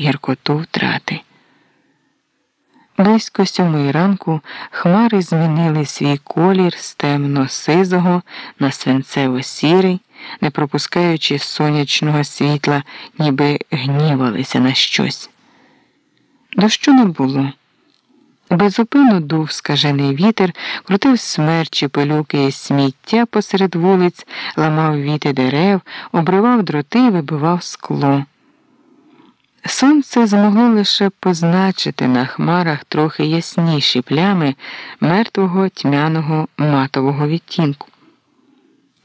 гіркоту втрати. Близько сьомої ранку хмари змінили свій колір з темно-сизого на свинцево-сірий, не пропускаючи сонячного світла, ніби гнівалися на щось. Дощу не було. Безупинно дув скажений вітер, крутив смерчі, пилюки і сміття посеред вулиць, ламав віти дерев, обривав дроти, вибивав скло. Сонце змогло лише позначити на хмарах трохи ясніші плями мертвого тьмяного матового відтінку.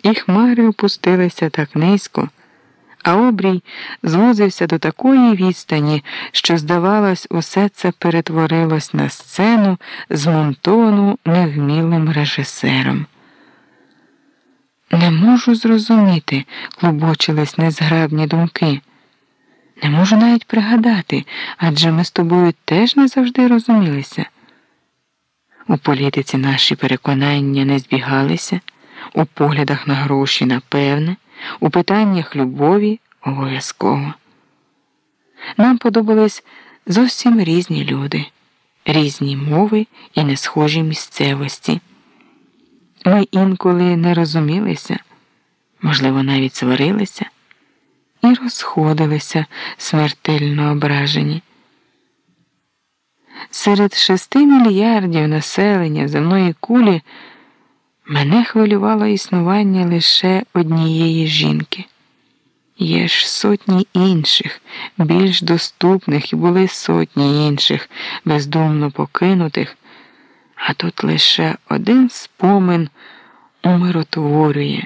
І хмари опустилися так низько, а обрій звузився до такої відстані, що, здавалось, усе це перетворилось на сцену, змонтовану невмілим режисером. Не можу зрозуміти, клубочились незграбні думки. Не можу навіть пригадати, адже ми з тобою теж не завжди розумілися. У політиці наші переконання не збігалися, у поглядах на гроші напевне, у питаннях любові обов'язково. Нам подобались зовсім різні люди, різні мови і несхожі місцевості. Ми інколи не розумілися, можливо, навіть сварилися і розходилися смертельно ображені. Серед шести мільярдів населення земної кулі мене хвилювало існування лише однієї жінки. Є ж сотні інших, більш доступних і були сотні інших, бездумно покинутих, а тут лише один спомин умиротворює.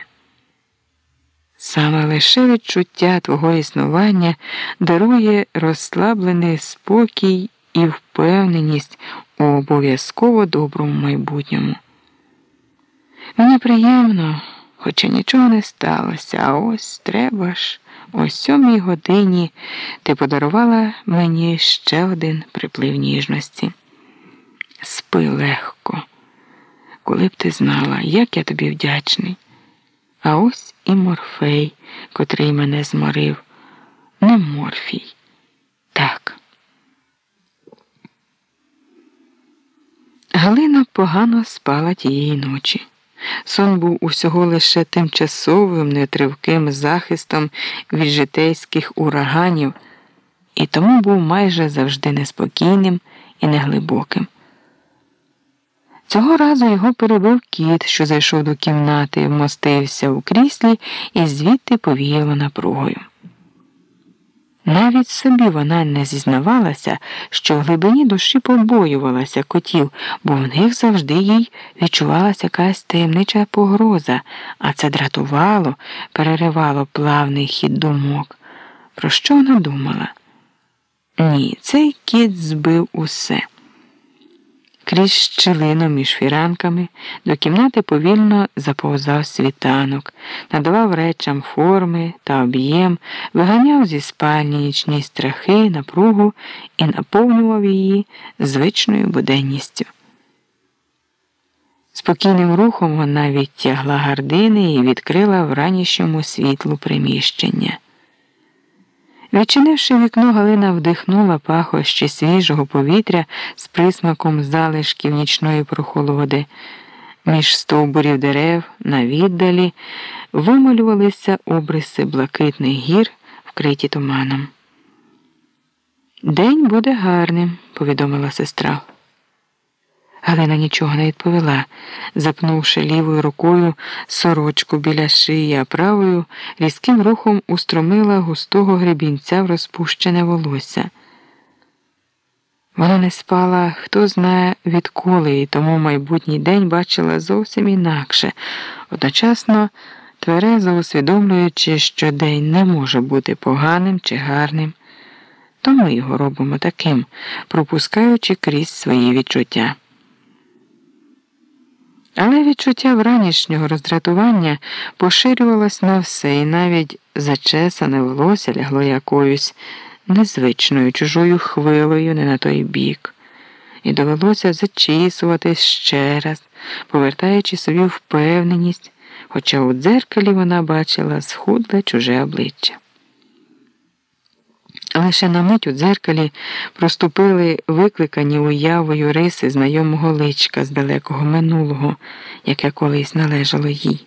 Саме лише відчуття твого існування дарує розслаблений спокій і впевненість у обов'язково доброму майбутньому. Мені приємно, хоча нічого не сталося, а ось треба ж, о сьомій годині ти подарувала мені ще один приплив ніжності. Спи легко, коли б ти знала, як я тобі вдячний. А ось і морфей, котрий мене зморив. Не морфій. Так. Галина погано спала тієї ночі. Сон був усього лише тимчасовим, нетривким захистом від житейських ураганів, і тому був майже завжди неспокійним і неглибоким. Цього разу його перебив кіт, що зайшов до кімнати, вмостився у кріслі і звідти повіяло напругою. Навіть собі вона не зізнавалася, що в глибині душі побоювалася котів, бо в них завжди їй відчувалася якась таємнича погроза, а це дратувало, переривало плавний хід думок. Про що вона думала? Ні, цей кіт збив усе. Крізь щелину між фіранками до кімнати повільно заповзав світанок, надавав речам форми та об'єм, виганяв зі спальні нічні страхи, напругу і наповнював її звичною буденністю. Спокійним рухом вона відтягла гардини і відкрила в ранішньому світлу приміщення. Відчинивши вікно, Галина вдихнула пахощі свіжого повітря з присмаком залишків нічної прохолоди. Між стовбурів дерев на віддалі вималювалися обриси блакитних гір, вкриті туманом. День буде гарним, повідомила сестра. Галина нічого не відповіла, запнувши лівою рукою сорочку біля шиї, а правою різким рухом устромила густого гребінця в розпущене волосся. Вона не спала, хто знає відколи, і тому майбутній день бачила зовсім інакше, одночасно тверезо усвідомлюючи, що день не може бути поганим чи гарним, то ми його робимо таким, пропускаючи крізь свої відчуття. Але відчуття вранішнього роздратування поширювалось на все, і навіть зачесане волосся лягло якоюсь незвичною чужою хвилею не на той бік, і довелося зачісуватись ще раз, повертаючи собі впевненість, хоча у дзеркалі вона бачила схудле чуже обличчя. Лише на мить у дзеркалі проступили викликані уявою риси знайомого личка з далекого минулого, яке колись належало їй.